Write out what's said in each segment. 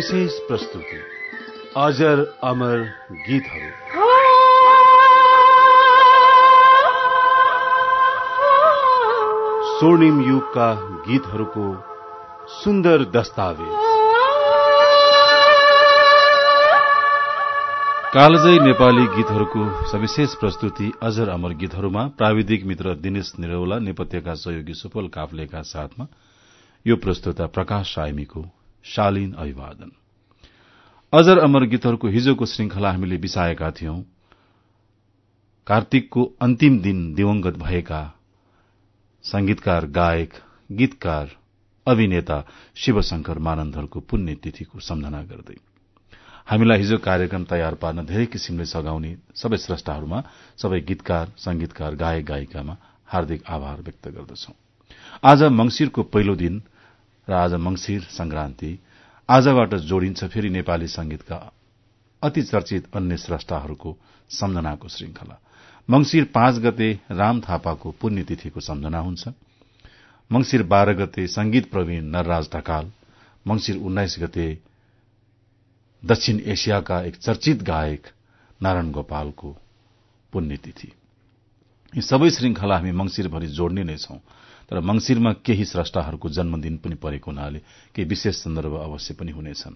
विशेष प्रस्तुति। अजर अमर गीतहरू। स्वर्णिम युगका गीतहरूको सुन्दर दस्तावेज। कालजय नेपाली गीतहरूको सविशेष प्रस्तुति अजर अमर गीतहरूमा प्राविधिक मित्र दिनेश निरौला नेपथ्यका सहयोगी सुपल काफ्लेका साथमा यो प्रस्तुता प्रकाश साइमीको शालीन अभिवादन। अजर अमर गीतहरूको हिजोको श्रृंखला हामीले बिसाएका थियौं। कार्तिकको अन्तिम दिन दिवंगत भएका संगीतकार गायक गीतकार अभिनेता शिवशंकर मानन्दरको पुण्यतिथिको सम्झना गर्दै। हामीलाई हिजो कार्यक्रम तयार पार्न धेरै किसिमले सघाउने सबै श्रष्टाहरूमा सबै गीतकार संगीतकार गायक गायिकामा हार्दिक आभार व्यक्त गर्दछौ। आज मंगिरको पहिलो दिन र आज मंगिर संक्रान्ति आजबाट जोडिन्छ फेरि नेपाली संगीतका अति चर्चित अन्य श्रष्टाहरूको सम्झनाको श्रृंखला मंगिर पाँच गते राम थापाको पुण्यतिथिको सम्झना हुन्छ। मंगिर बाह्र गते संगीत प्रवीण नरराज ढकाल। मंगिर उन्नाइस गते दक्षिण एसियाका एक चर्चित गायक नारायण गोपालको पुण्यतिथि। यी सबै श्रृंखला हामी मंगिरभरि जोड्ने नै छौं। तर मंगिरमा केही श्रष्टाहरूको जन्मदिन पनि परेको हुनाले केही विशेष सन्दर्भ अवश्य पनि हुनेछन्।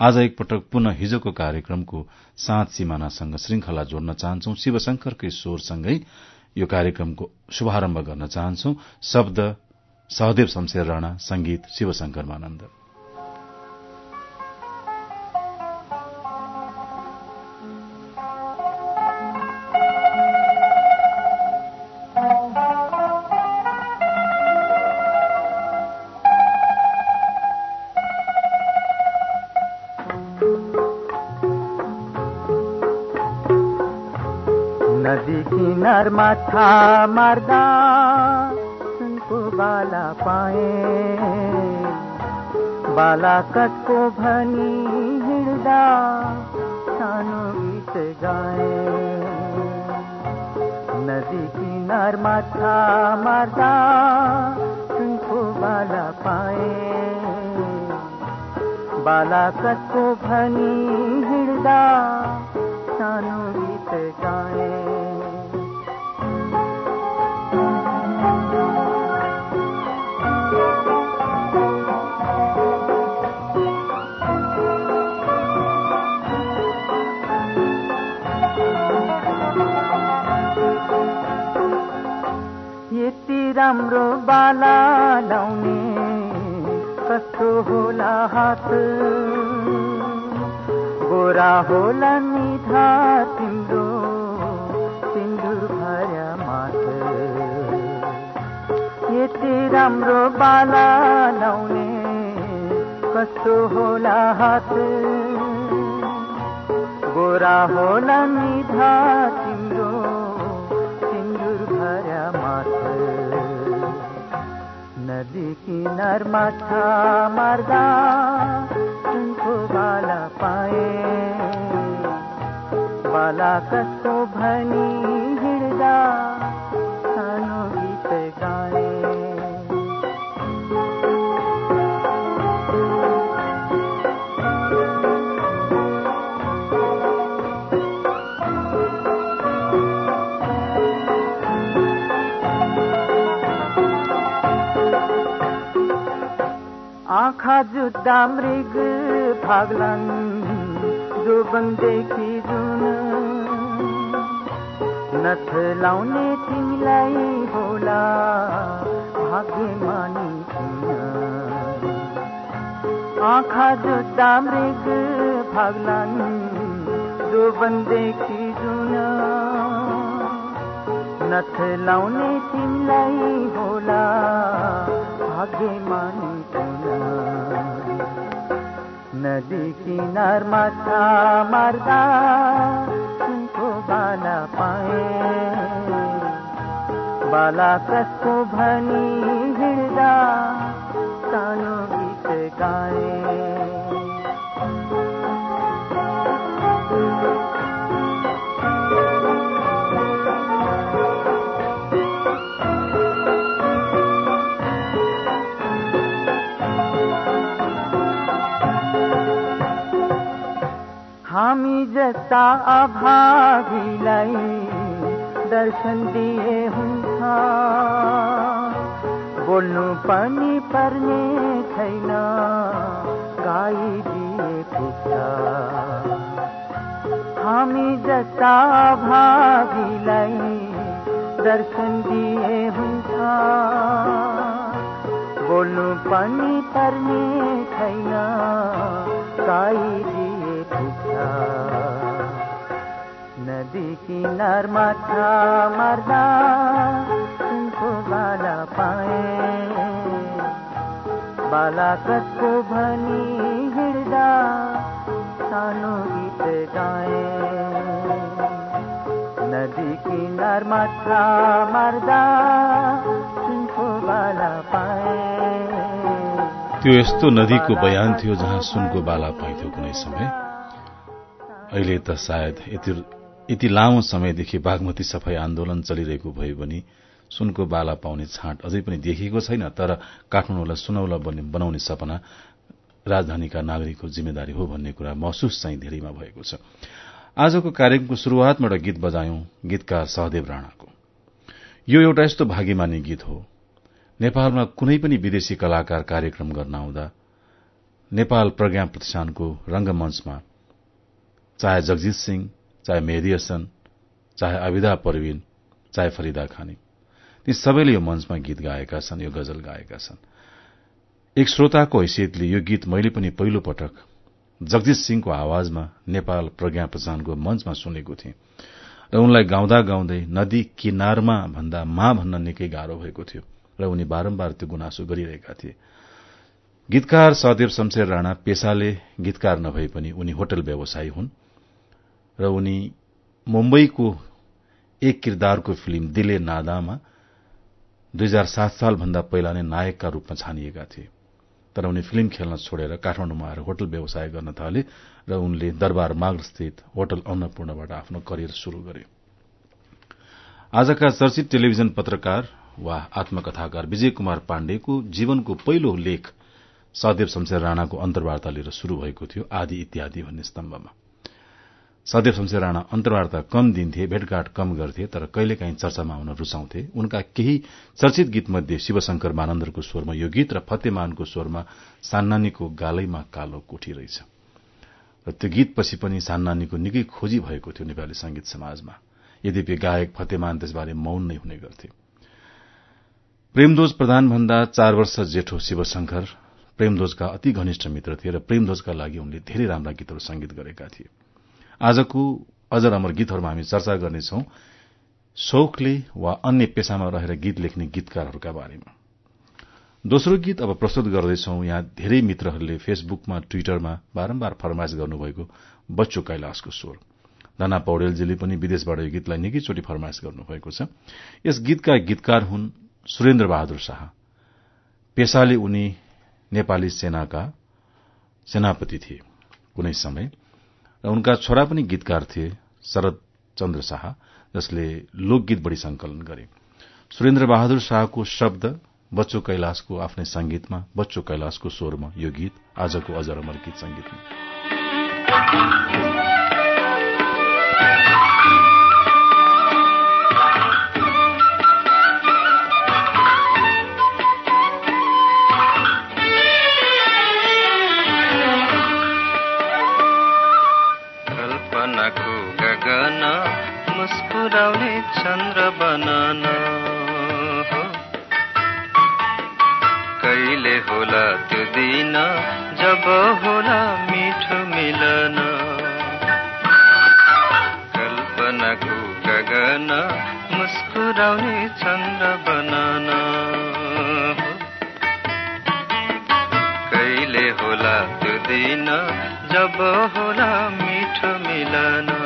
आज एकपटक पुनः हिजोको कार्यक्रमको साँझ सिमानासँग श्रृंखला जोड्न चाहन्छौ। शिवशंकरकै स्वरसँगै यो कार्यक्रमको शुभारम्भ गर्न चाहन्छौ। शब्द सहदेव शमशेर राणा संगीत शिवशंकर मानन्द। छा मार्दा, सुनको बाला पाए। बाला कटको भनी हिड़दा, सानो गीत गाए। नदी किनारमा छा मार्दा, सुनको बाला पाए। बाला कटको भनी हिँड्दा राम्रो बाला लाउने कस्तो होला हात? गोरा होला निधा तिम्रो सिन्दुर भर्या माथ यति राम्रो बाला लाउने कस्तो होला हात? गोरा होला निधा नदी किनारमा छा मार्दा सुनको बाला पाए। बाला कस्तो भनी जुत्दा मृग भाग्लान् जो जुन। नथ लाउने तिमीलाई होला भाग्यमानी आँखा जुत्दा मृग भाग्लान् जो जुन। नथ लाउने तिमीलाई होला भाग्यमानी नदी किनारमा छा मार्दा सुनको बाला पाए। बाला कसको भनी हिँड्दा सानो गीत गाए। हामी जस्ता अभावीलाई दर्शन दिए हुन्छ बोल्नु पनि पर्ने छैन गाइदिए पुग्छ हामी जस्ता भावीलाई दर्शन दिए हुन्छ बोल्नु पनि पर्ने छैन गाइदिए किनारमा छ मार्दा सुनको बाला पाए। बाला कसको भनी हिँड्दा सानो गीत गाए। नदी किनारमा छ मार्दा सुनको बाला पाए। त्यो यस्तो नदीको बयान थियो जहाँ सुनको बाला पाइन्थ्यो कुनै समय। अहिले त सायद यति यति लामो समयदेखि बागमती सफाई आन्दोलन चलिरहेको भए पनि सुनको बाला पाउने छाँट अझै पनि देखिएको छैन तर काठमाडौँलाई सुनौला बनाउने सपना राजधानीका नागरिकको जिम्मेदारी हो भन्ने कुरा महसुस चाहिँ धेरैमा भएको छ। आजको कार्यक्रमको शुरूआतमा एउटा गीत बजायौं गीतकार सहदेव राणाको। यो एउटा यस्तो भागीमानी गीत हो। नेपालमा कुनै पनि विदेशी कलाकार कार्यक्रम गर्न आउँदा नेपाल प्रज्ञा प्रतिष्ठानको रंगमंचमा चाहे जगजीत सिंह चाहे मेहदी हसन चाहे अविदा परवीन चाहे फरिदा खानी। ती सबैले यो मंचमा गीत गाएका छन् यो गजल गाएका छन्। एक श्रोताको हैसियतले यो गीत मैले पनि पहिलो पटक जगजीत सिंहको आवाजमा नेपाल प्रज्ञा प्रतिष्ठानको मंचमा सुनेको थिएँ र उनलाई गाउँदा गाउँदै नदी किनारमा भन्दा मा भन्न निकै गाह्रो भएको थियो र उनी बारम्बार त्यो गुनासो गरिरहेका थिए। गीतकार सहदेव शमशेर राणा पेसाले गीतकार नभए पनि उनी होटल व्यवसायी हुन्। र उनी मुम्बईको एक किरदारको फिल्म दिले नादामा दुई हजार सात सालभन्दा पहिला नै नायकका रूपमा छानिएका थिए। तर उनी फिल्म खेल्न छोडेर काठमाडौँमा आएर होटल व्यवसाय गर्न थाले र उनले दरबार माग स्थित होटल अन्नपूर्णबाट आफ्नो करियर शुरू गरे। आजका चर्चित टेलिभिजन पत्रकार वा आत्मकथाकार विजय कुमार पाण्डेको जीवनको पहिलो लेख सदेव शमशेर राणाको अन्तर्वार्ता लिएर शुरू भएको थियो आदि इत्यादि भन्ने स्तम्भमा। सदेव शमशेर राणा अन्तर्वार्ता कम दिन्थे भेटघाट कम गर्थे तर कहिलेकाहीँ चर्चामा आउन रूचाउँथे। उनका केही चर्चित गीत मध्ये शिवशंकर मानन्दरको स्वरमा यो गीत र फतेमानको स्वरमा सान्नानीको गालैमा कालो कोठी रहेछ। र त्यो गीतपछि पनि सान्नानीको निकै खोजी भएको थियो नेपाली संगीत समाजमा। यद्यपि गायक फतेमान त्यसबारे मौन नै हुने गर्थे। प्रेमदोज प्रधान भन्दा चार वर्ष जेठो शिवशंकर प्रेमध्वजका अति घनिष्ठ मित्र थिए र प्रेमध्वजका लागि उनले धेरै राम्रा गीतहरू संगीत गरेका थिए। आजको अजर अमर गीतहरूमा हामी चर्चा गर्नेछौ। शौकले वा अन्य पेसामा रहेर गीत लेख्ने गीतकारहरूका बारेमा। दोस्रो गीत अब प्रस्तुत गर्दैछौ। यहाँ धेरै मित्रहरूले फेसबुकमा ट्विटरमा बारम्बार फरमाइश गर्नुभएको बच्चो कैलाशको स्वर। धना पौडेलजीले पनि विदेशबाट यो गीतलाई निकैचोटि फरमाइश गर्नुभएको छ। यस गीतका गीतकार हुन् सुरेन्द्र बहादुर शाह। पेसाले उनी नेपाली सेनाका सेनापति थिए। कुनै समय उनका छोरा पनि गीतकार थिए शरद चन्द्र शाह जसले लोकगीत बढ़ी संकलन गरे। सुरेन्द्र बहादुर शाहको शब्द बच्चो कैलाशको आफ्नै संगीतमा बच्चो कैलाशको स्वरमा यो गीत आजको अजर अमर गीत संगीतमा होला मिठो मिलन।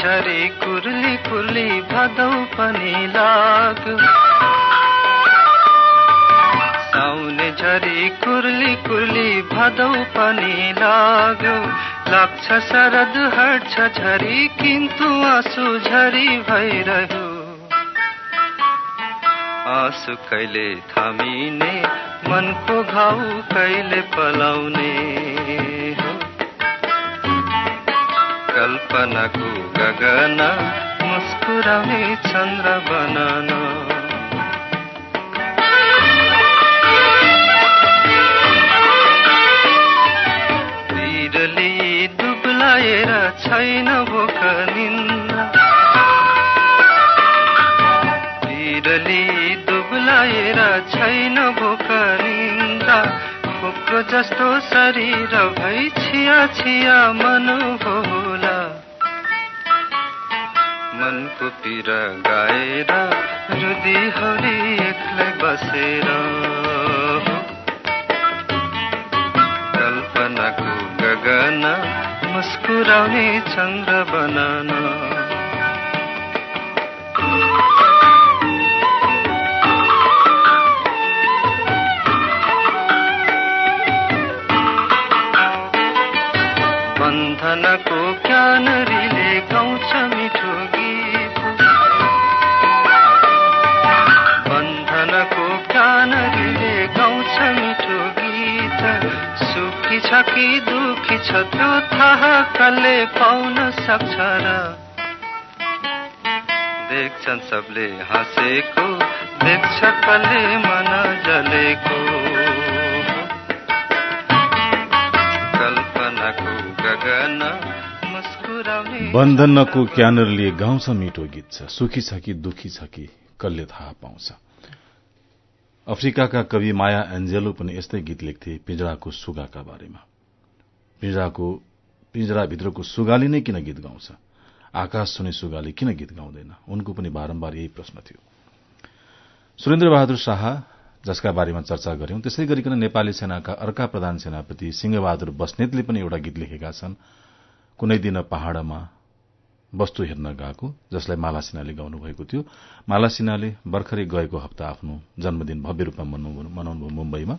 झरी कुर्ली कुर्ली भदौ पनि लाग। झरी कुर्ली कुर्ली भदौ पनि लाग्यो। लाग्छ शरद हट्छ झरी किन्तु आँसु झरी भइरह्यो। आँसु कहिले थामिने मनको घाउ कहिले पलाउने कल्पनाको गगन मुस्कुराउने चन्द्र बनाना दुब्लाएर छैन भोक बिरली दुब्लाएर छैन भोक खोक्रो जस्तो शरीर भई छिया छिया मन भोला मनको पिर गाएर रुदी हरि एक्लै बसेर। कल्पनाको गगन मुस्कुराउने चन्द्र बनाना सबले हाँसेको देख्छ कसले मन जलेको। कल्पनाको गगन बन्धनको क्यानरले गाउँछ मिठो गीत छ सुखी छ कि दुखी छ कि कसले थाहा पाउँछ। अफ्रिकाका कवि माया एन्जेलो पनि यस्तै गीत लेख्थे पिंजराको सुगाका बारेमा। पिंजराको पिंजराभित्रको सुगाले नै किन गीत गाउँछ? आकाश सुने सुगाले किन गीत गाउँदैन? उनको पनि बारम्बार यही प्रश्न थियो। सुरेन्द्र बहादुर शाह जसका बारेमा चर्चा गर्यौं त्यसै गरिकन नेपाली सेनाका अर्का प्रधान सेनापति सिंहबहादुर बस्नेतले पनि एउटा गीत लेखेका छन् कुनै दिन पहाड़मा वस्तु हेर्न गएको जसलाई माला सिन्हाले गाउनु भएको थियो। माला सिन्हाले भर्खरै गएको हप्ता आफ्नो जन्मदिन भव्य रूपमा मनाउनुभयो मुम्बईमा।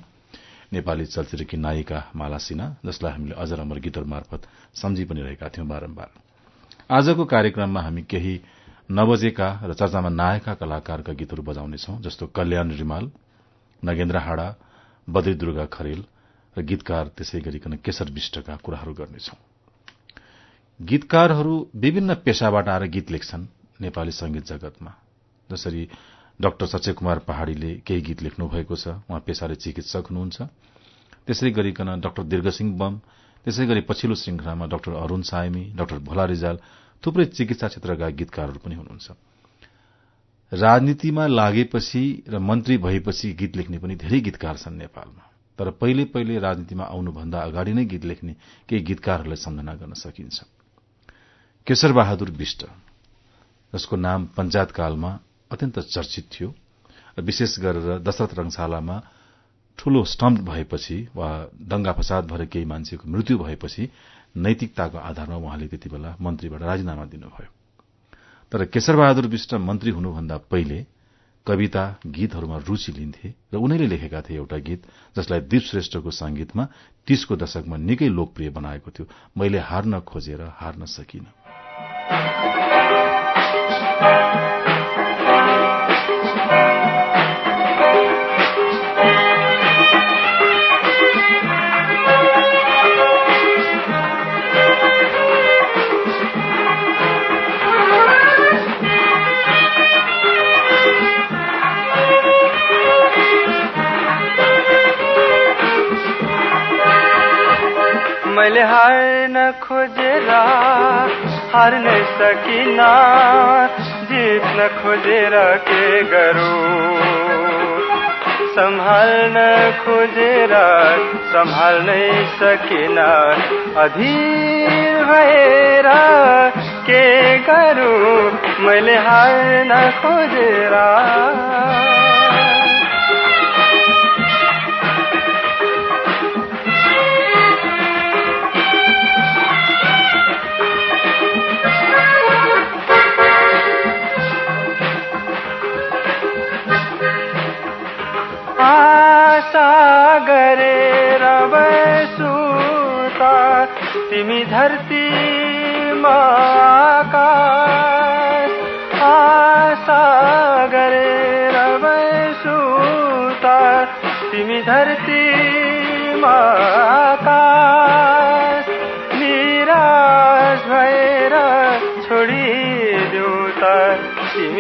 नेपाली चलचित्रकी नायिका माला सिन्हा जसलाई हामीले अजर अमर गीतहरू मार्फत सम्झी पनि रहेका थियौं बारम्बार। आजको कार्यक्रममा हामी केही नबजेका र चर्चामा नआएका कलाकारका गीतहरू बजाउनेछौ जस्तो कल्याण रिमाल नगेन्द्र हाडा बद्री दुर्गा खरेल र गीतकार त्यसै गरिकन केशर विष्टका कुराहरू गर्नेछौं। गीतकारहरू विभिन्न पेशाबाट आएर गीत लेख्छन् नेपाली संगीत जगतमा। जसरी डाक्टर सचय कुमार पहाड़ीले केही गीत लेख्नु भएको छ उहाँ पेशाले चिकित्सक हुनुहुन्छ। त्यसै गरिकन डाक्टर दीर्घसिंह बम त्यसै गरी पछिल्लो श्रृंखलामा डाक्टर अरूण सायमी डाक्टर भोला रिजाल थुप्रै चिकित्सा क्षेत्रका गीतकारहरू पनि हुनुहुन्छ। राजनीतिमा लागेपछि र मन्त्री भएपछि गीत लेख्ने पनि धेरै गीतकार छन् नेपालमा। तर पहिले पहिले राजनीतिमा आउनुभन्दा अगाडि नै गीत लेख्ने केही गीतकारहरूलाई सम्झना गर्न सकिन्छ। केशर बहादुर विष्ट जसको नाम पञ्चायत कालमा अत्यन्त चर्चित थियो र विशेष गरेर दशरथ रंगशालामा ठूलो स्टम्प भएपछि वा दंगा फसाद भएर केही मान्छेको मृत्यु भएपछि नैतिकताको आधारमा उहाँले त्यति बेला मन्त्रीबाट राजीनामा दिनुभयो। तर केशर बहादुर विष्ट मन्त्री हुनुभन्दा पहिले कविता गीतहरूमा रूचि लिन्थे र उनैले लेखेका थिए एउटा गीत जसलाई दीप श्रेष्ठको संगीतमा तीसको दशकमा निकै लोकप्रिय बनाएको थियो। मैले हार्न खोजेर हार्न सकिन। हार्न सकिन जित्न खोजेर के गरौँ सम्हाल्न खोजेर सम्हाल्नै सकिन। अधीर भएर के गरौँ मैले हार्न खोजेर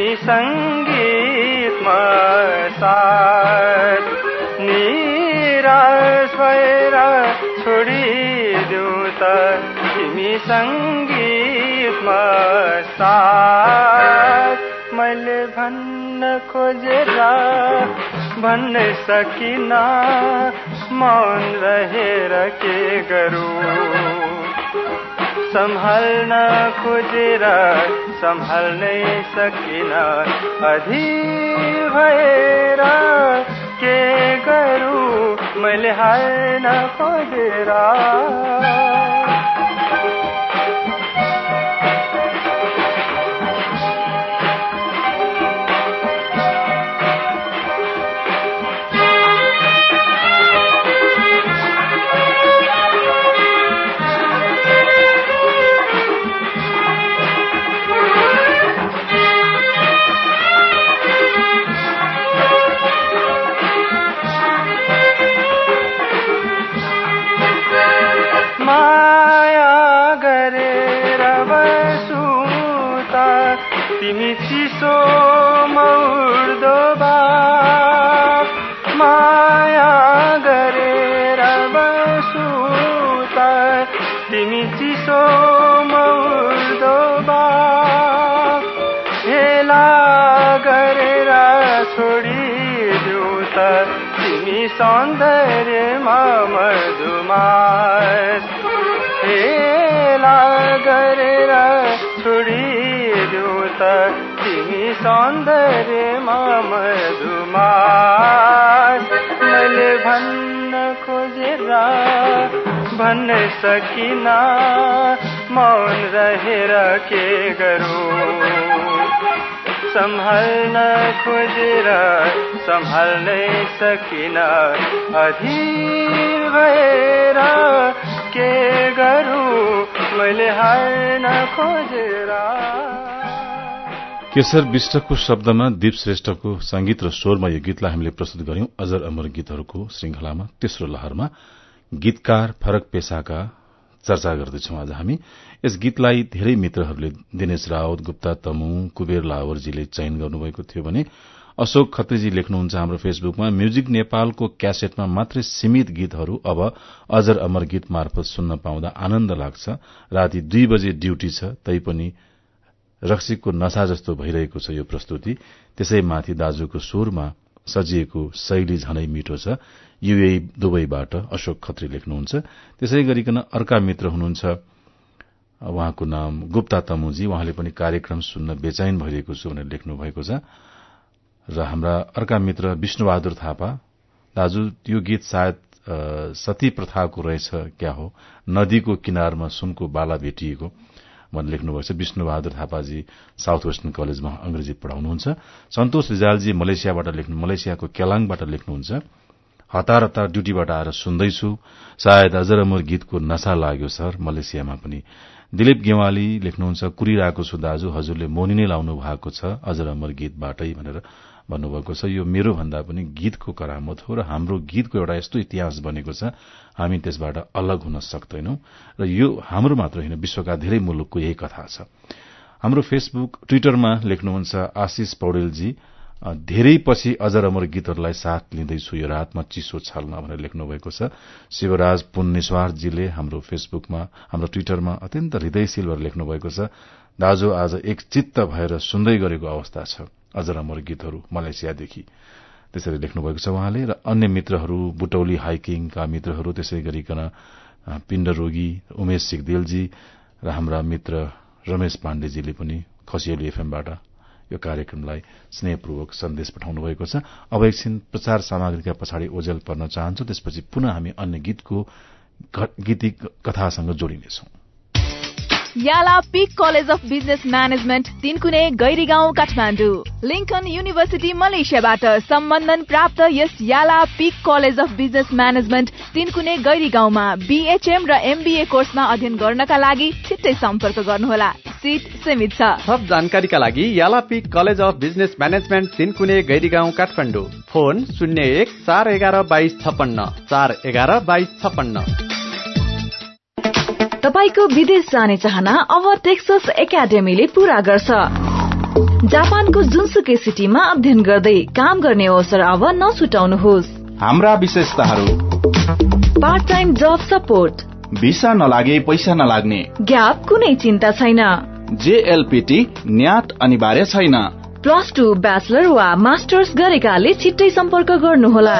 तिमी सङ्गीतमा साथ निराश भएर छोडिदेऊ त तिमी सङ्गीतमा साथ मैले भन्न खोजेर भन्न सकिन मौन रहेर के गरौँ सम्हाल्न खोजेर सम्हाल्नै सकिन अधी भैरा के गरौँ मैले न खोजेर तिमी चिसो मौर्दो बाप हेला गरेर छोडिदेऊ त। तिमी सौन्दर्यमा मधुमास हेला गरेर छोडिदेऊ त। तिमी सौन्दर्यमा मधुमास मैले खोजेर भन्न सकिन मौन रहेर के गरौँ सम्हाल्न खोजेर सम्हाल्नै सकिन अधीर भएर के गरौँ मैले हाल्न खोजेर। केशर विष्टको शब्दमा दीप श्रेष्ठको संगीत र स्वरमा यो गीतलाई हामीले प्रस्तुत गर्यौं अजर अमर गीतहरूको श्रृंखलामा तेस्रो लहरमा। गीतकार फरक पेसाका चर्चा गर्दैछौ आज हामी। यस गीतलाई धेरै मित्रहरूले दिनेश रावत गुप्ता तमु कुबेर लावरजीले चयन गर्नुभएको थियो भने अशोक खत्रीजी लेख्नुहुन्छ हाम्रो फेसबुकमा म्युजिक नेपालको क्यासेटमा मात्रै सीमित गीतहरू अब अजर अमर गीत मार्फत सुन्न पाउँदा आनन्द लाग्छ। राति दुई बजे ड्यूटी छ तैपनि रक्सीको नशा जस्तो भइरहेको छ यो प्रस्तुति। त्यसैमाथि दाजुको स्वरमा सजिएको शैली झनै मिठो छ। युए दुबईबाट अशोक खत्री लेख्नुहुन्छ। त्यसै गरिकन अर्का मित्र हुनुहुन्छ। उहाँको नाम गुप्ता तमुजी। उहाँले पनि कार्यक्रम सुन्न बेचैन भइरहेको छु भनेर लेख्नु भएको छ। र हाम्रा अर्का मित्र विष्णुबहादुर थापा। दाजु यो गीत सायद सती प्रथाको रहेछ क्या हो? नदीको किनारमा सुनको बाला भेटिएको। भनेर लेख्नुभएको छ विष्णुबहादुर थापाजी साउथ वेस्टर्न कलेजमा अंग्रेजी पढ़ाउनुहुन्छ। सन्तोष रिजालजी मलेसियाबाट लेख्नु मलेसियाको केलाङबाट लेख्नुहुन्छ। हतार हतार ड्यूटीबाट आएर सुन्दैछु। सायद अजरमोर गीतको नशा लाग्यो सर। मलेसियामा पनि। दिलीप गेवाली लेख्नुहुन्छ कुरिरहेको छु दाजु हजुरले मोनी नै लाउनु भएको छ अजर अमर गीतबाटै भनेर भन्नुभएको छ। यो मेरो भन्दा पनि गीतको करामत हो र हाम्रो गीतको एउटा यस्तो इतिहास बनेको छ। हामी त्यसबाट अलग हुन सक्दैनौ। र यो हाम्रो मात्र होइन विश्वका धेरै मुलुकको यही कथा छ। हाम्रो फेसबुक ट्विटरमा लेख्नुहुन्छ आशिष पौडेलजी धेरै पछि अजर अमर गीतहरूलाई साथ लिँदैछु यो रातमा चिसो छाल्न भनेर लेख्नु भएको छ। शिवराज पुण्यस्वारजीले हाम्रो फेसबुकमा हाम्रो ट्विटरमा अत्यन्त हृदयशील भएर लेख्नु भएको छ दाजु आज एक चित्त भएर सुन्दै गरेको अवस्था छ अजर अमर गीतहरू मलेसियादेखि। त्यसरी लेख्नु भएको छ उहाँले र अन्य मित्रहरू बुटौली हाइकिङका मित्रहरू त्यसै गरिकन पिण्ड रोगी उमेश सिगदेलजी र हाम्रा मित्र रमेश पाण्डेजीले पनि खसियाली एफएमबाट यो कार्यक्रमलाई स्नेहपूर्वक सन्देश पठाउनु भएको छ। अब एकछिन प्रचार सामग्रीका पछाडि ओझेल पर्न चाहन्छौ त्यसपछि पुनः हामी अन्य गीतको गीती कथासँग जोडिनेछौं। Yala peak college of business management Tinkune Gairi गाउँ काठमाडौँ. लिङ्कन युनिभर्सिटी मलेसियाबाट सम्बन्धन प्राप्त यस Yala peak college of business management Tinkune Gairi गाउँमा बिएचएम र एमबिए कोर्समा अध्ययन गर्नका लागि छिट्टै सम्पर्क गर्नुहोला। सिट सीमित छ। थप जानकारीका लागि Yala peak college of business management Tinkune Gairigaun Kathmandu. Phone शून्य एक चार एघार बाइस छपन्न चार एघार बाइस छपन्न तपाईँको विदेश जाने चाहना अब टेक्सस एकाडेमीले पूरा गर्छ। जापानको जुनसुकै सिटीमा अध्ययन गर्दै काम गर्ने अवसर अब नछुटाउनुहोस् हाम्रा विशेषताहरू। Part time job support. Visa नलागे पैसा नलाग्ने। ग्याप कुनै चिन्ता छैन। जेएलपिटी न्याट अनिवार्य छैन। प्लस टू ब्याचलर वा मास्टर्स गरेकाले छिट्टै सम्पर्क गर्नुहोला।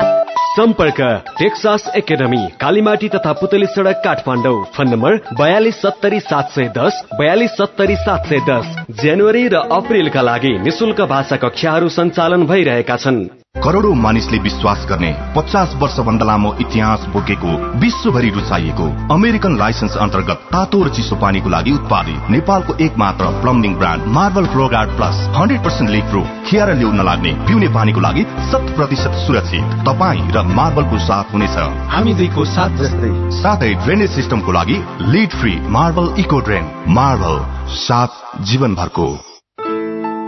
सम्पर्क टेक्सास एकाडेमी कालीमाटी तथा पुतली सड़क काठमाडौँ। फोन नम्बर बयालिस सत्तरी सात सय दस बयालिस सत्तरी सात सय दस। जनवरी र अप्रेलका लागि निशुल्क भाषा कक्षाहरू सञ्चालन भइरहेका छन्। करोड़ौं मानिसले विश्वास गर्ने पचास वर्षभन्दा लामो इतिहास बोकेको विश्वभरि रुचाइएको अमेरिकन लाइसेन्स अन्तर्गत तातो र चिसो पानीको लागि उत्पादित नेपालको एक मात्र plumbing brand marble flowguard plus hundred percent leak proof खियार ल्याउन नलाग्ने पिउने पानीको लागि शत प्रतिशत सुरक्षित। तपाईँ र मार्बलको साथ हुनेछ। हामी दुईको साथ जस्तै। साथै ड्रेनेज सिस्टमको लागि lead free marble eco drain. Marble साथ जीवनभरको।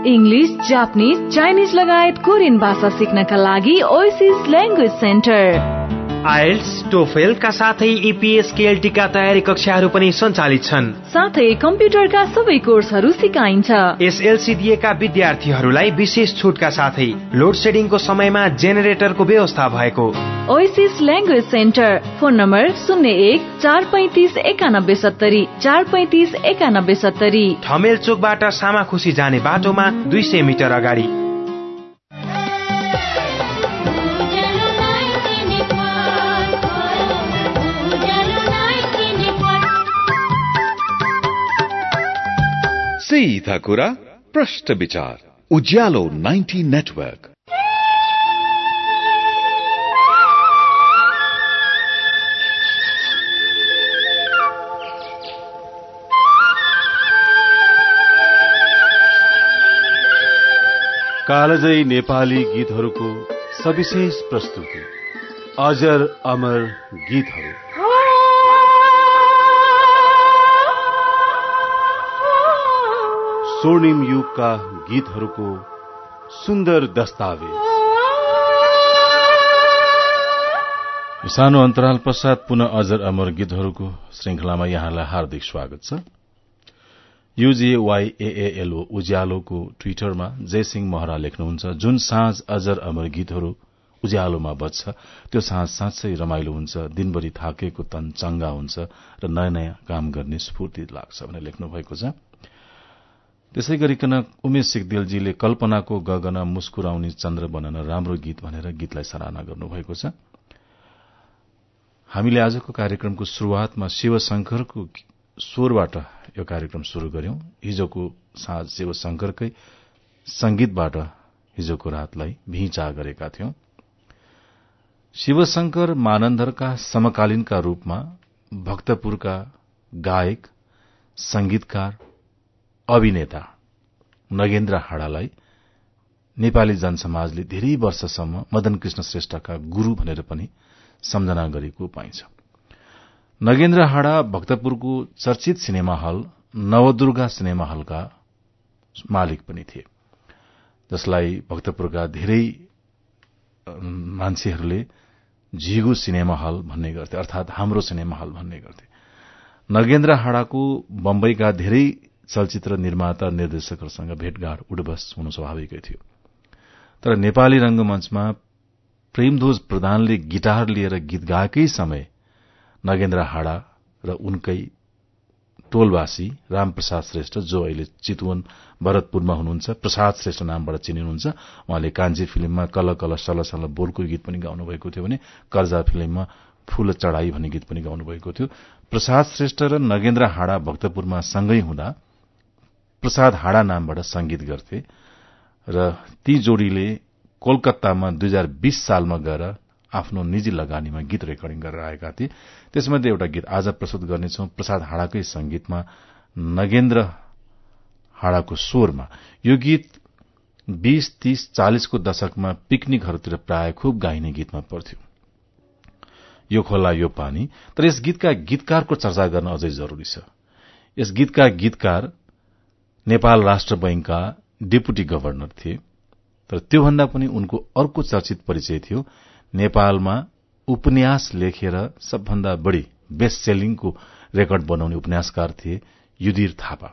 इङ्ग्लिस जापानिज चाइनिज लगायत कोरियन भाषा सिक्नका लागि ओइसिस ल्याङ्ग्वेज सेन्टर। आइल्स टोफेलका साथै इपिएस केएलटीका तयारी कक्षाहरू पनि सञ्चालित छन्। साथै कम्प्युटरका सबै कोर्सहरू सिकाइन्छ। एसएलसी दिएका विद्यार्थीहरूलाई विशेष छुटका साथै लोड सेडिङको समयमा जेनेरेटरको व्यवस्था भएको। Oasis language centre phone number शून्य एक चार पैतिस एकानब्बे सत्तरी चार पैतिस एकानब्बे सत्तरी। ठमेल चोकबाट सामाखुसी जाने बाटोमा दुई सय मिटर अगाडि। सीधा कुरा प्रश्न विचार उज्यालो 90 नेटवर्क कालजयी नेपाली गीतहरूको सविशेष प्रस्तुति अजर अमर गीतहरू। स्वर्णिम युगका गीतहरूको सुन्दर दस्तावेज। सानो अन्तराल पश्चात पुनः अजर अमर गीतहरूको श्रृंखलामा यहाँलाई हार्दिक स्वागत छ। युजीवाईएएलओ उज्यालोको ट्विटरमा जयसिंह महरा लेख्नुहुन्छ जुन साँझ अजर अमर गीतहरू उज्यालोमा बज्छ त्यो साँझ साँच्चै रमाइलो हुन्छ दिनभरि थाकेको तन चंगा हुन्छ र नयाँ नयाँ काम गर्ने स्फूर्ति लाग्छ भनेर लेख्नु भएको छ। त्यसै गरिकन उमेश सिगदेलजीले कल्पनाको गगन मुस्कुराउने चन्द्र बनन राम्रो गीत भनेर गीतलाई सराहना गर्नुभएको छ। हामीले आजको कार्यक्रमको शुरूआतमा शिवशंकरको स्वरबाट यो कार्यक्रम शुरू गर्यौं। हिजोको साँझ शिवशंकरकै संगीतबाट हिजोको रातलाई भिचा गरेका थियौं। शिवशंकर मानन्धरका समकालीनका रूपमा भक्तपुरका गायक संगीतकार अभिनेता नगेन्द्र हाडालाई नेपाली जनसमाजले धेरै वर्षसम्म मदन कृष्ण श्रेष्ठका गुरू भनेर पनि सम्झना गरेको पाइन्छ। नगेन्द्र हाडा भक्तपुरको चर्चित सिनेमा हल नवदुर्गा सिनेमा हलका मालिक पनि थिए। जसलाई भक्तपुरका धेरै मान्छेहरूले झिगु सिनेमा हल भन्ने गर्थे अर्थात हाम्रो सिनेमा हल भन्ने गर्थे। नगेन्द्र हाडाको बम्बईका धेरै चलचित्र निर्माता निर्देशकहरूसँग भेटघाट उडबस हुनु स्वाभाविकै थियो। तर नेपाली रंगमंचमा प्रेमध्वज प्रधानले गिटार लिएर गीत गाएकै समय नगेन्द्र हाडा र उनकै टोलवासी रामप्रसाद श्रेष्ठ जो अहिले चितवन भरतपुरमा हुनुहुन्छ प्रसाद श्रेष्ठ नामबाट चिनिनुहुन्छ उहाँले कान्छी फिल्ममा कल कल सल सल बोलको गीत पनि गाउनुभएको थियो भने कर्जा फिल्ममा फूल चढ़ाई भन्ने गीत पनि गाउनुभएको थियो। प्रसाद श्रेष्ठ र नगेन्द्र हाडा भक्तपुरमा सँगै हुँदा प्रसाद हाडा नामबाट संगीत गर्थे र ती जोड़ीले कोलकातामा दुई हजार बीस सालमा गएर आफ्नो निजी लगानीमा गीत रेकर्डिङ गरेर आएका थिए। त्यसमध्ये एउटा गीत आज प्रस्तुत गर्नेछौ प्रसाद हाडाकै संगीतमा नगेन्द्र हाडाको स्वरमा। यो गीत बीस तीस चालिसको दशकमा पिकनिकहरूतिर प्राय खुब गाइने गीतमा पर्थ्यो। यो खोला यो पानी। तर यस गीतका गीतकारको चर्चा गर्न अझै जरूरी छ। यस गीतका गीतकार नेपाल राष्ट्र बैंकका डेपुटी गवर्नर थिए तर त्योभन्दा पनि उनको अर्को चर्चित परिचय थियो नेपालमा उपन्यास लेखेर सबभन्दा बढ़ी बेस्ट सेलिङको रेकर्ड बनाउने उपन्यासकार थिए युधिर थापा।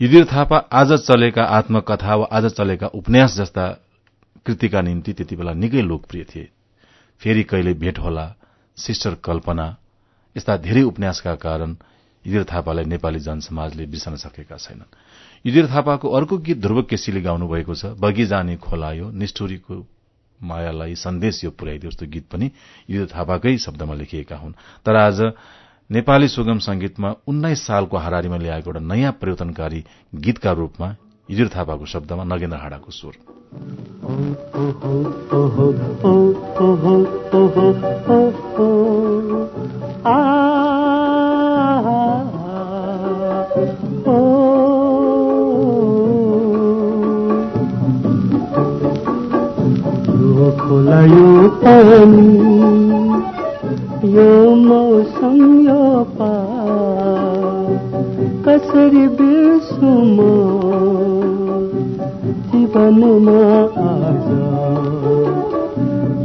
युधिर थापा आज चलेका आत्मकथा वा आज चलेका उपन्यास जस्ता कृतिका निम्ति त्यति बेला निकै लोकप्रिय थिए। फेरि कहिले भेट होला सिस्टर कल्पना यस्ता धेरै उपन्यासका कारण युधिर थापालाई नेपाली जनसमाजले बिर्सन सकेका छैनन् युधिर थापाको अर्को गीत ध्रुव केसीले गाउनु भएको छ बगी जाने खोलायो निष्ठुरीको मायालाई सन्देश यो पुर्याइदियो जस्तो गीत पनि युधिर थापाकै शब्दमा लेखिएका हुन् तर आज नेपाली सुगम संगीतमा उन्नाइस सालको हारारीमा ल्याएको एउटा नयाँ परिवर्तनकारी गीतका रूपमा युधिर थापाको शब्दमा नगेन्द्र हाडाको स्वर खोला यो पानी यो मौसम यो पा कसरी बिर्सु म जीवनमा आज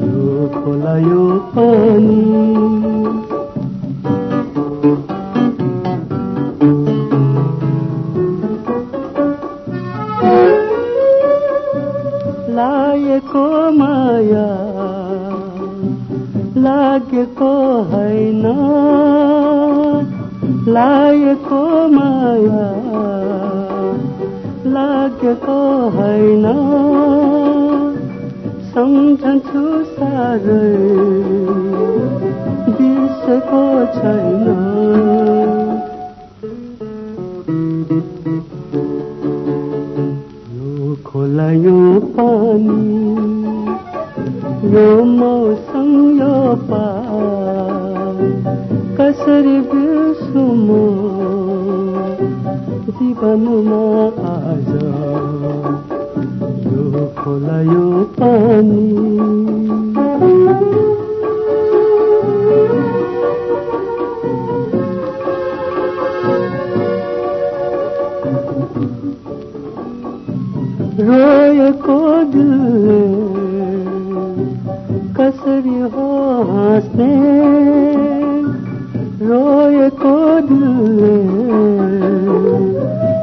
यो खोला यो पानी रोएको दिलले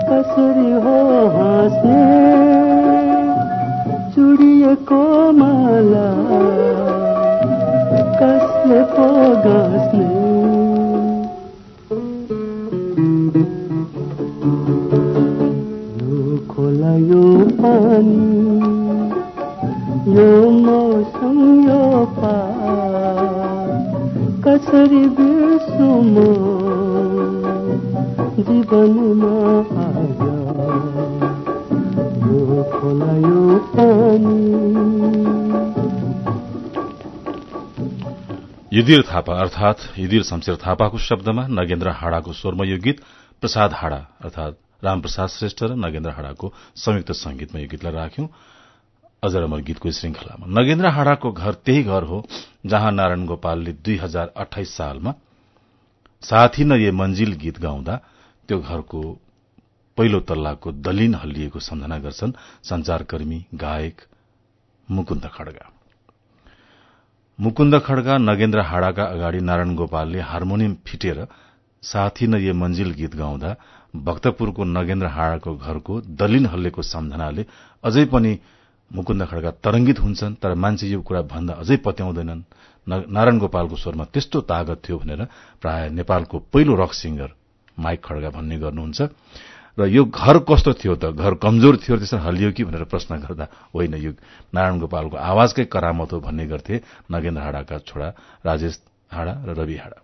कसरी हो हाँस्ने चुडिएको माला कसले पो गाँस्ने युधिर थापा अर्थात युधिर शमशेर थापाको शब्दमा नगेन्द्र हाडाको स्वरमा यो गीत प्रसाद हाडा अर्थात रामप्रसाद श्रेष्ठ र नगेन्द्र हाडाको संयुक्त संगीतमा यो गीतलाई राख्यौं। अजर अमर गीतको श्रृंखलामा नगेन्द्र हाडाको घर त्यही घर हो जहाँ नारायण गोपालले दुई हजार अठाइस सालमा साथी न ये मंजिल गीत गाउँदा त्यो घरको पहिलो तल्लाको दलिन हल्लिएको सम्झना गर्छन्। संचारकर्मी गायक मुकुन्द खड्गा। मुकुन्द खड्गा नगेन्द्र हाडाका अगाडि नारायण गोपालले हार्मोनियम फिटेर साथी न ये मंजिल गीत गाउँदा भक्तपुरको नगेन्द्र हाडाको घरको दलिन हल्लेको सम्झनाले अझै पनि मुकुन्द खड्गा तरंगित हुन्छन् तर मान्छे यो कुरा भन्दा अझै पत्याउँदैनन्। नारायण गोपालको स्वरमा त्यस्तो तागत थियो भनेर प्राय नेपालको पहिलो रक सिंगर माइक खड्गा भन्ने गर्नुहुन्छ। र यो घर कस्तो थियो त? घर कमजोर थियो त्यसमा हल्लियो कि भनेर प्रश्न गर्दा होइन यो नारायण गोपालको आवाजकै करामत हो भन्ने गर्थे नगेन्द्र हाडाका छोरा राजेश हाडा र रवि हाडा।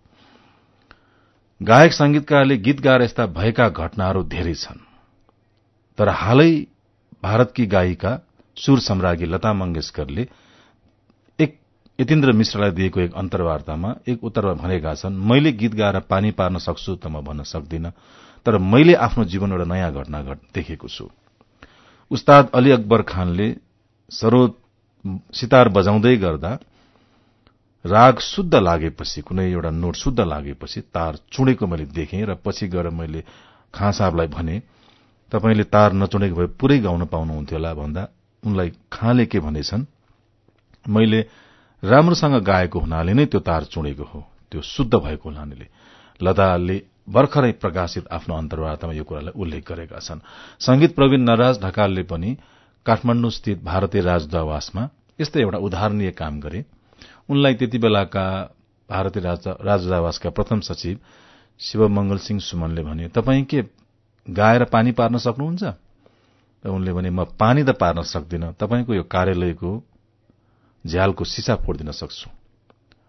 गायक संगीतकारले गीत गाएर यस्ता भएका घटनाहरू धेरै छन्। तर हालै भारतकी गायिका सुर सम्राज्ञी लता मंगेशकरले एक यतीन्द्र मिश्रलाई दिएको एक अन्तर्वार्तामा एक उत्तरमा भनेका छन् मैले गीत गाएर पानी पार्न सक्छु त म भन्न सक्दिन। तर मैले आफ्नो जीवन एउटा नयाँ घटना घट देखेको छु। उस्ताद अली अकबर खानले सरोद सितार बजाउँदै गर्दा राग शुद्ध लागेपछि कुनै एउटा नोट शुद्ध लागेपछि तार चुडेको मैले देखेँ र पछि गएर मैले खाँ साहबलाई भने तपाईँले तार नचुडेको भए पुरै गाउन पाउनुहुन्थ्यो होला भन्दा उनलाई खाँले के भनेछन्? मैले राम्रोसँग गाएको हुनाले नै त्यो तार चुडेको हो त्यो शुद्ध भएको हुनाले। लताले भर्खरै प्रकाशित आफ्नो अन्तर्वार्तामा यो कुरालाई उल्लेख गरेका छन्। संगीत प्रवीण नराज ढकालले पनि काठमाण्डु स्थित भारतीय राजदूतावासमा यस्तै एउटा उदाहरणीय काम गरे। उनलाई त्यति बेलाका भारतीय राजदूतावासका प्रथम सचिव शिवमंगल सिंह सुमनले भने तपाईँ के गाएर पानी पार्न सक्नुहुन्छ? र उनले भने म पानी त पार्न सक्दिन तपाईँको यो कार्यालयको झ्यालको सिसा फोडिदिन सक्छु।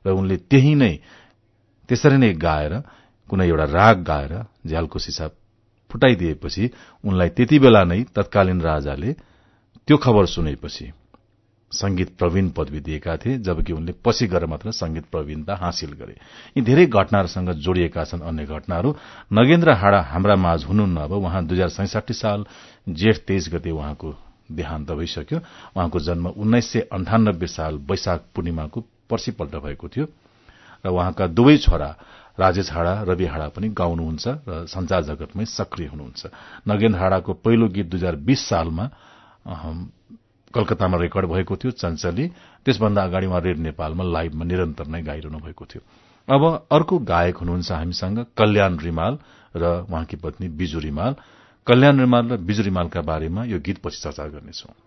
र उनले त्यही नै त्यसरी नै गाएर कुनै एउटा राग गाएर झ्यालको सिसा फुटाइदिएपछि उनलाई त्यति बेला नै तत्कालीन राजाले त्यो खबर सुनेपछि संगीत प्रवीण पदवी दिएका थिए जबकि उनले पछि गएर मात्र संगीत प्रवीणता हासिल गरे। यी धेरै घटनाहरूसँग जोडिएका छन् अन्य घटनाहरू। नगेन्द्र हाडा हाम्रा माझ हुनुहुन्न अब उहाँ दुई हजार सैसाठी साल जेठ तेइस गते उहाँको देहान्त भइसक्यो। उहाँको जन्म उन्नाइस सय अन्ठानब्बे साल वैशाख पूर्णिमाको पर्सिपल्ट भएको थियो। र उहाँका दुवै छोरा राजेश हाडा रवि हाडा पनि गाउनुहुन्छ र संचार जगतमै सक्रिय हुनुहुन्छ। नगेन्द्र हाडाको पहिलो गीत दुई हजार बीस सालमा कलकत्तामा रेकर्ड भएको थियो चञ्चली। त्यसभन्दा अगाडि उहाँ रेड नेपालमा लाइभमा निरन्तर नै गाइरहनु भएको थियो। अब अर्को गायक हुनुहुन्छ हामीसँग कल्याण रिमाल र उहाँकी पत्नी बिजु रिमाल। कल्याण रिमाल र बिजु रिमालका बारेमा यो गीत पछि चर्चा गर्नेछौं।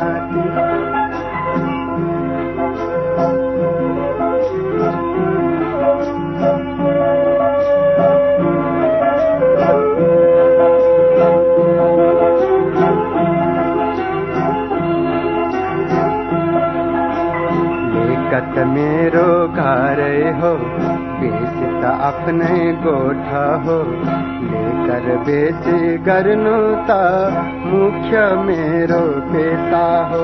मेरो घरै हो बेसी त आफ्नै गोठा हो। लेकर बेसी गर्नु त मुख्य मेरो पेसा हो।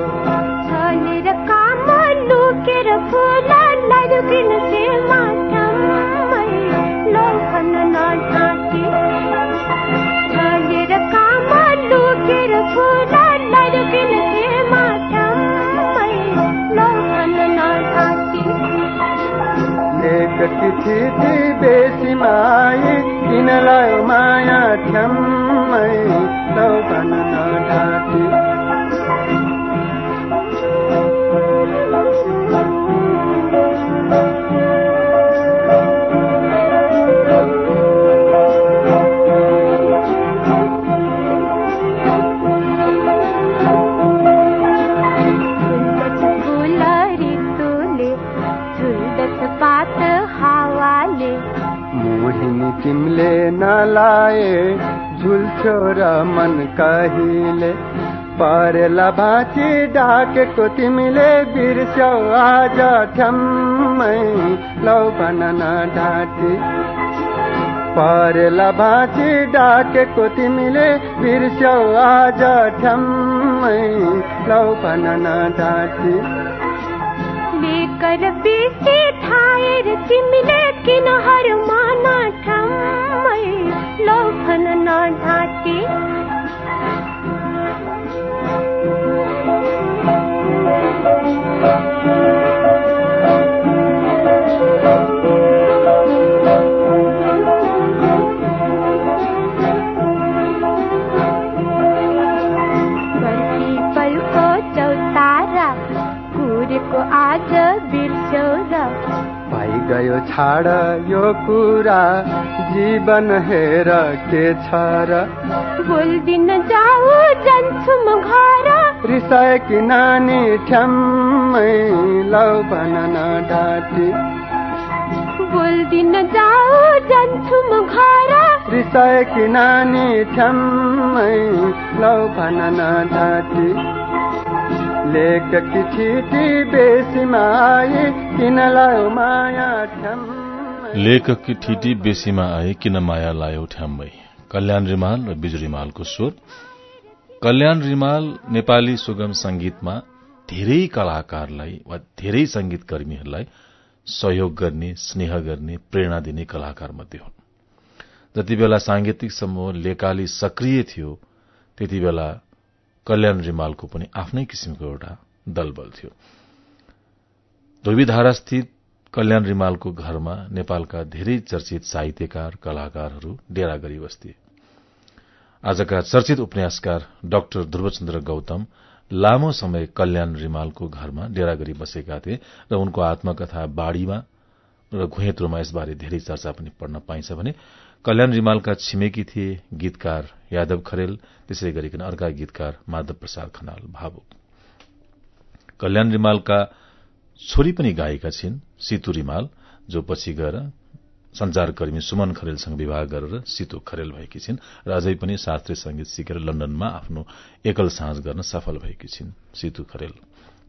चिठी बेसी माए किन लायो माया ठ्याम्मै झुल्छो र मन कहिले? परेला भाँची डाकेको तिमीले बिर्स्यौ आज ठ्याम्मै लौ भन ढाँटी परेला भाँची डाकेको तिमीले बिर्स्यौ आज ठ्याम्मै लौ भन ढाँटी लेकर बेसी ठाएर तिमीले किन मान ठम्मै लौ भन न ढाँटी पलको चौतारा आज बिर्स्यौ र भइगयो छाड यो कुरा जीवन हेर के छ र बोल्दिन जाऊ जान्छु म घर। रिसाए कि नानी ठ्याम्मै लौ भन न डाँटी बोल्दिन जाऊ जान्छु म घर। रिसाए कि नानी ठ्याम्मै लौ भन न डाँटी। लेख कि ठिटी बेसीमा आए किन लायो माया ठ्याम्मै लेखकी ठिटी बेसीमा आए किन माया लायो ठ्याम्मै? कल्याण रिमाल र बिजु रिमालको स्वर। कल्याण रिमाल नेपाली सुगम संगीतमा धेरै कलाकारलाई वा धेरै संगीत कर्मीहरूलाई सहयोग गर्ने स्नेह गर्ने प्रेरणा दिने कलाकार मध्ये हुन्। जति बेला सांगीतिक समूह लेकाली सक्रिय थियो त्यति बेला कल्याण रिमालको पनि आफ्नै किसिमको एउटा दलबल थियो। धोबीधारास्थित कल्याण रिमालको घरमा नेपालका धेरै चर्चित साहित्यकार कलाकारहरू डेरा गरी बस्थे। आजका चर्चित उपन्यासकार डाक्टर ध्रुवचन्द्र गौतम लामो समय कल्याण रिमालको घरमा डेरा गरी बसेका थिए र उनको आत्मकथा बाढ़ीमा र घुहेत्रोमा यसबारे धेरै चर्चा पनि पढ्न पाइन्छ भने कल्याण रिमालका छिमेकी थिए गीतकार यादव खरेल त्यसै गरिकन अर्का गीतकार माधव प्रसाद खनाल भावुक। कल्याण रिमालका छोरी पनि गाएका छिन्। सितु रिमाल जो पछि गएर संचारकर्मी सुमन खरेलसँग विवाह गरेर सितु खरेल भएकी छिन्। र अझै पनि शास्त्रीय संगीत सिकेर लण्डनमा आफ्नो एकल साँझ गर्न सफल भएकी छिन्। सितु खरेल।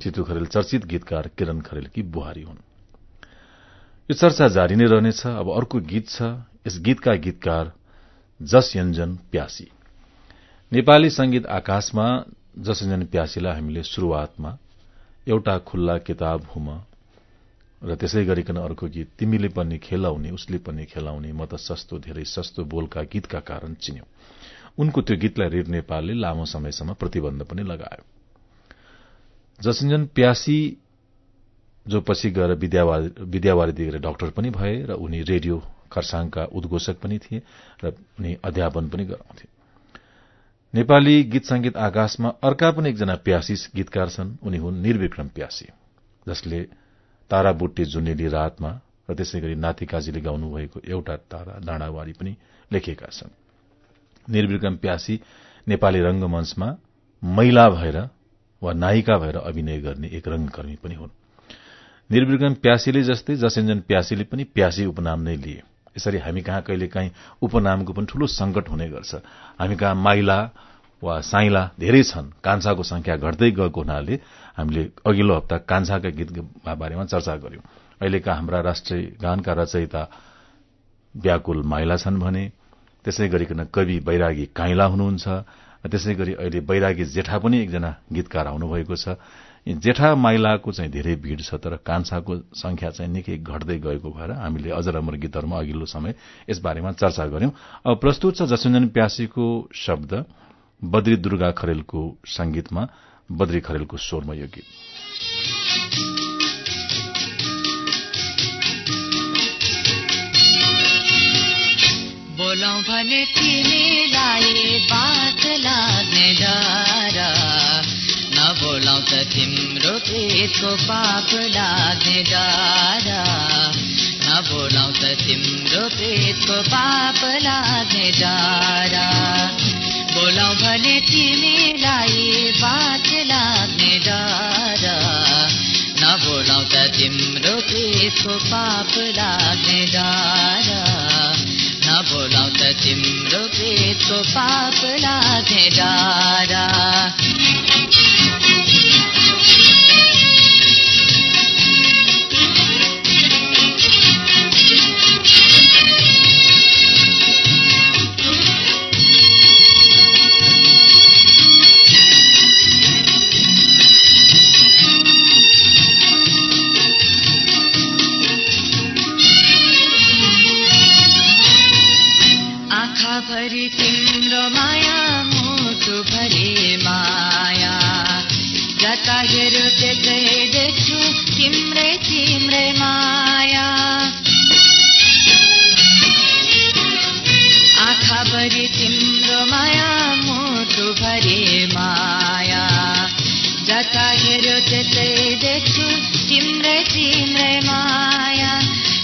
सितु खरेल चर्चित गीतकार किरण खरेलकी बुहारी हुन्। यो चर्चा जारी नै रहनेछ। अब अर्को गीत छ। यस गीतका गीतकार जस यञ्जन प्यासी। नेपाली संगीत आकाशमा जस यञ्जन प्यासीलाई हामीले शुरूआतमा एउटा खुल्ला किताब हुम। र त्यसै गरिकन अर्को गीत तिमीले पनि खेलाउने उसले पनि खेलाउने म त सस्तो धेरै सस्तो बोलका गीतका कारण चिन्यौ उनको त्यो गीतलाई रेड नेपालले लामो समयसम्म प्रतिबन्ध पनि लगायो। जसिन्जन प्यासी जो पछि गएर विद्यावारिधि गरेर डाक्टर पनि भए र उनी रेडियो खरसाङका उद्घोषक पनि थिए र उनी अध्यापन पनि गराउँथे। नेपाली गीत संगीत आकाशमा अर्का पनि एकजना प्यासी गीतकार छन्। उनी हुन् निर्विक्रम प्यासी जसले तारा बुट्टे जुनेली रातमा र त्यसै गरी नातिकाजीले गाउनु भएको एउटा तारा डाँडावारी पनि लेखेका छन्। निर्विक्रम प्यासी नेपाली रंगमञ्चमा महिला भएर वा नायिका भएर अभिनय गर्ने एक रंगकर्मी पनि हुन्। निर्विक्रम प्यासीले जस्तै जसेन्जन प्यासीले पनि प्यासी उपनाम नै लिए। यसरी हामी कहाँ कहिलेकाहीँ उपनामको पनि ठूलो संकट हुने गर्छ। हामी कहाँ माइला वा साइला धेरै छन्। कान्छाको संख्या घट्दै गएको हुनाले हामीले अघिल्लो हप्ता कान्छाका गीत बारेमा चर्चा गर्यौं अहिलेका हाम्रा राष्ट्रिय गानका रचयिता व्याकुल माइला छन् भने त्यसै गरिकन कवि बैरागी काइला हुनुहुन्छ त्यसै गरी अहिले बैरागी जेठा पनि एकजना गीतकार आउनुभएको छ। जेठा माइलाको चाहिँ धेरै भीड़ छ तर कान्छाको संख्या चाहिँ निकै घट्दै गएको भएर हामीले अजर अमर गीतहरूमा अघिल्लो समय यसबारेमा चर्चा गर्यौं अब प्रस्तुत छ जसुञ्जन प्यासीको शब्द बद्री दुर्गा खरेलको संगीतमा बद्री खरेलको स्वरमा यो गीत। बोलौ भने तिमीलाई बात लाग्ने त तिम्रो पेटको पाप लाग्ने डर नबोलौ त तिम्रो पेटको पाप लाग्ने डर बोलौ भने तिमीलाई बात लाग्ने डर नबोलौ त तिम्रो पेटको पाप लाग्ने डर नबोलौ त तिम्रो पेटको पाप लाग्ने डर जता देख्छु तिम्रो तिम्रै माया।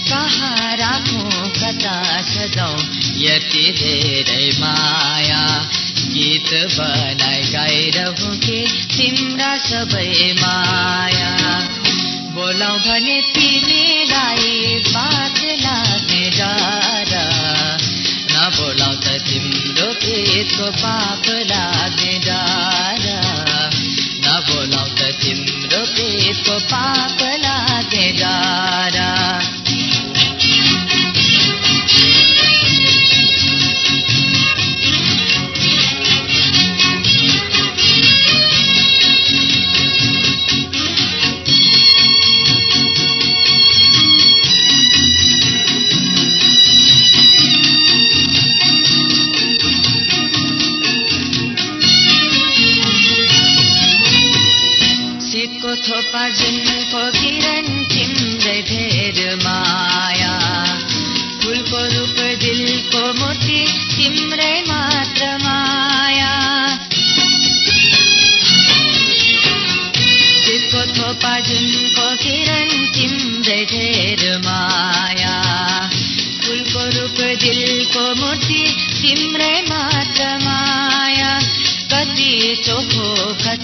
कहाँ राखौँ कता सजाउँ यति धेरै माया। गीत बनाइ गाइरहँ के तिम्रा सबै माया। बोलाउ भने तिमीलाई बात लाग्ने डर नबोलाउ त तिम्रो पेटको पाप लाग्ने डर बोलाउँछ तिम्रो देशको पापला ग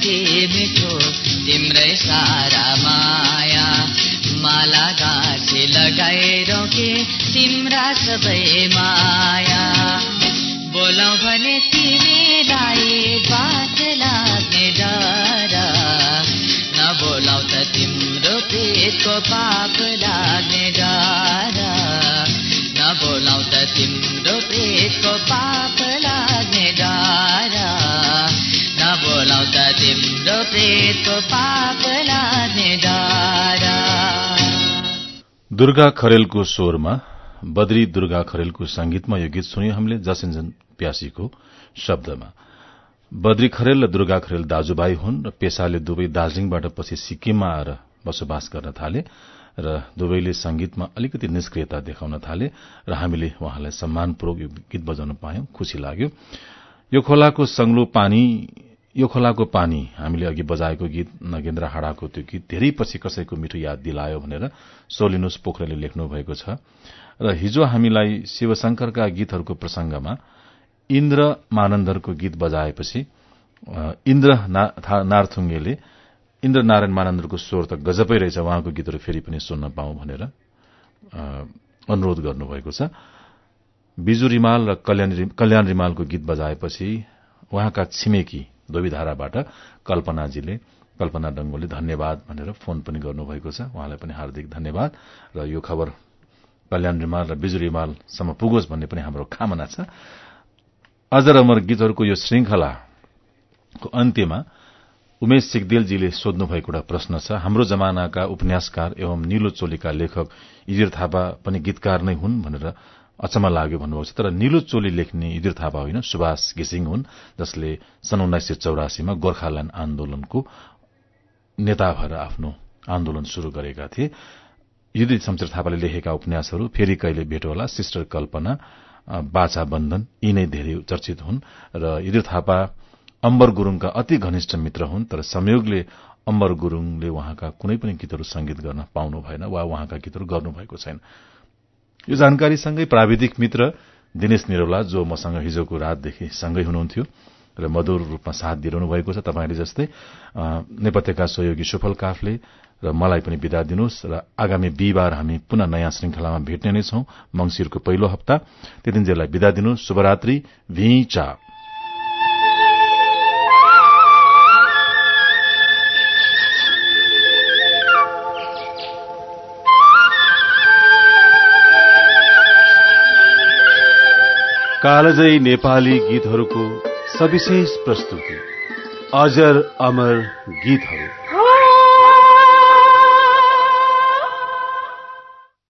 मिठो तिम्रै सारा माया। माला गाँठी लगाएर के तिम्रा सबै माया। बोलाउ भने तिमीलाई बात लाग्ने डर। नबोलाउ त तिम्रो पेटको पाप लाग्ने दुर्गा खरेलको स्वरमा बद्री दुर्गा खरेलको संगीतमा यो गीत सुन्यो हामीले जसिन्जन प्यासीको शब्दमा। बद्री खरेल र दुर्गा खरेल दाजुभाइ हुन् र पेसाले दुवै दार्जीलिङबाट पछि सिक्किममा आएर बसोबास गर्न थाले र दुवैले संगीतमा अलिकति निष्क्रियता देखाउन थाले र हामीले उहाँलाई सम्मानपूर्वक यो गीत बजाउन पायौं खुशी लाग्यो। यो खोलाको संग्लो पानी यो खोलाको पानी हामीले अघि बजाएको गीत नगेन्द्र हाडाको त्यो गीत धेरै पछि कसैको मिठो याद दिलायो भनेर सोलिनुस पोखरेलले लेख्नु भएको छ। र हिजो हामीलाई शिवशंकरका गीतहरूको प्रसंगमा इन्द्र मानन्दरको गीत बजाएपछि इन्द्र नारथुङ्गेले इन्द्र नारायण मानन्दरको स्वर त गजबै रहेछ उहाँको गीतहरू फेरि पनि सुन्न पाऊँ भनेर अनुरोध गर्नुभएको छ। बिजु रिमाल र कल्याण रिमालको गीत बजाएपछि उहाँका छिमेकी धोबीधाराबाट कल्पनाजीले कल्पना डंगोले धन्यवाद भनेर फोन पनि गर्नुभएको छ। उहाँलाई पनि हार्दिक धन्यवाद। र यो खबर कल्याण रिमाल र बिजु रिमालसम्म पुगोस् भन्ने पनि हाम्रो कामना छ। अजर अमर गीतहरूको यो श्रृंखलाको अन्त्यमा उमेश सिगदेलजीले सोध्नु भएको एउटा प्रश्न छ। हाम्रो जमानाका उपन्यासकार एवं निलो चोलीका लेखक इजिर थापा पनि गीतकार नै हुन् भनेर अचम्म लाग्यो भन्नुभएको छ तर निलो चोली लेख्ने इदिर थापा होइन सुभाष घिसिङ हुन् जसले सन् उन्नाइस सय चौरासीमा गोर्खाल्याण्ड आन्दोलनको नेता भएर आफ्नो आन्दोलन शुरू गरेका थिए। युधित शमशेर थापाले लेखेका उपन्यासहरू फेरि कहिले भेट होला? सिस्टर कल्पना बाचा बन्धन यी नै धेरै चर्चित हुन्। र युधित थापा अम्बर गुरूङका अति घनिष्ठ मित्र हुन् तर संयोगले अम्बर गुरूङले उहाँका कुनै पनि गीतहरू संगीत गर्न पाउनु भएन वा उहाँका गीतहरू गर्नुभएको छैन। यो जानकारीसँगै प्राविधिक मित्र दिनेश निरौला जो मसँग हिजोको रातदेखि सँगै हुनुहुन्थ्यो र मधुर रूपमा साथ दिइरहनु भएको छ तपाईँले जस्तै नेपथ्यका सहयोगी सुफल काफले र मलाई पनि विदा दिनुहोस् र आगामी बिहिबार हामी पुनः नयाँ श्रृंखलामा भेट्ने नै छौं। मंगिरको पहिलो हप्ता। त्यतिन्जेललाई विदा दिनुहोस्। शुभरात्री। भिचा कालजयी नेपाली गीतहरूको सविशेष प्रस्तुति। अजर अमर गीतहरू।